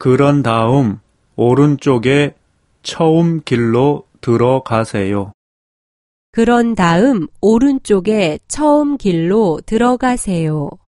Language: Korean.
그런 다음 오른쪽에 처음 길로 들어가세요. 그런 다음 오른쪽에 처음 길로 들어가세요.